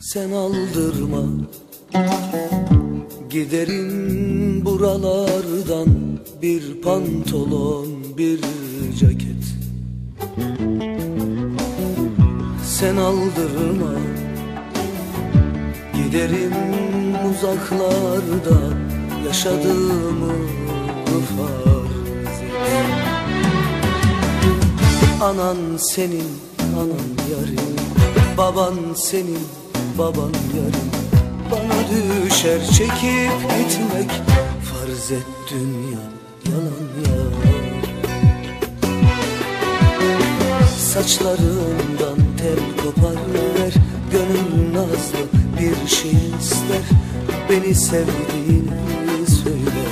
Sen aldırma. Giderim buralardan Bir pantolon bir ceket. Sen aldırma. Giderim uzaklarda Yaşadığımı farz et Anan senin, anan yarın Baban senin, baban yarın Bana düşer çekip gitmek Farz et dünya yalan ya. Saçlarından tel kopar ver Gönül nazlı bir şey ister. Beni sevdiğini söyle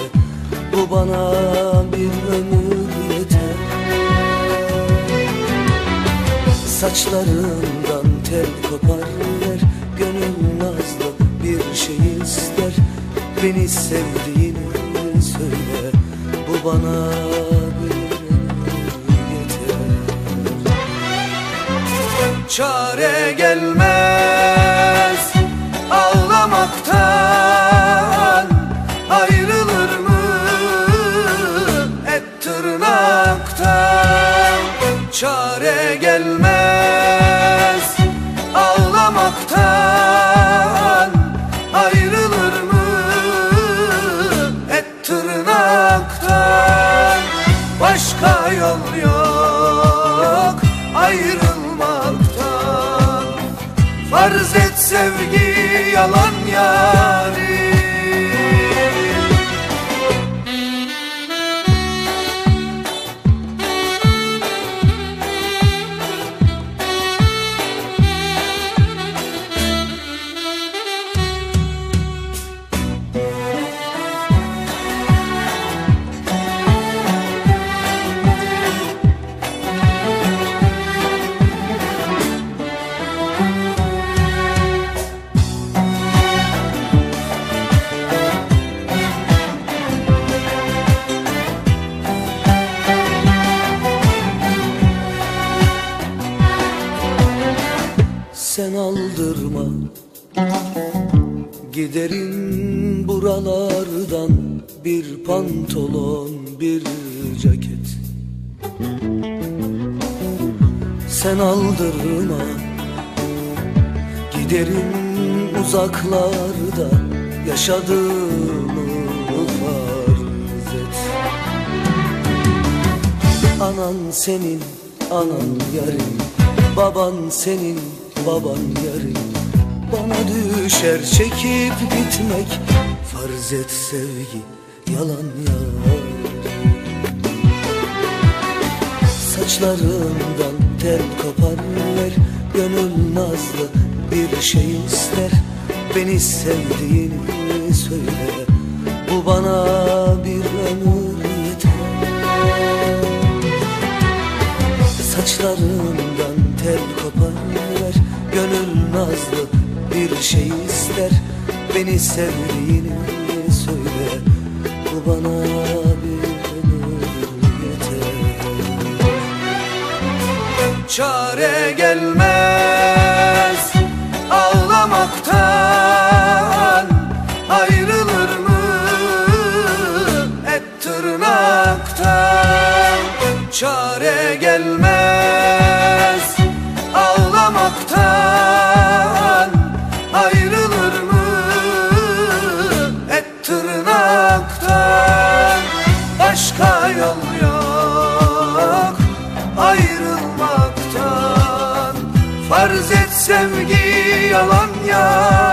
Bu bana bir ömür yeter. Saçlarından tel kopar ver bir şey ister. Beni sevdiğini söyle. Bu bana yeter. Çare gelmez ağlamaktan. Ayrılır mı et tırnaktan? Çare gelmez ağlamaktan Başka yol yok ayrılmaktan. Farz et sevgi yalan yarim Giderim buralardan. Bir pantolon bir ceket. Sen aldırma. Giderim uzaklarda. Yaşadığımı farz et Anan senin, anan yarın. Baban senin, baban yarın Bana düşer çekip gitmek. Farz et sevgi, yalan yar Saçlarından tel kopar ver Gönül nazlı bir şey ister. Beni sevdiğini söyle Bu bana bir ömür yeter. Saçlarından tel kopar ver Gönül nazlı bir şey ister. Beni sevdiğini söyle. Bu bana bir yeter. Çare gelmez ağlamaktan. Ayrılır mı et tırnaktan? Çare gelmez Farz et sevgi yalan ya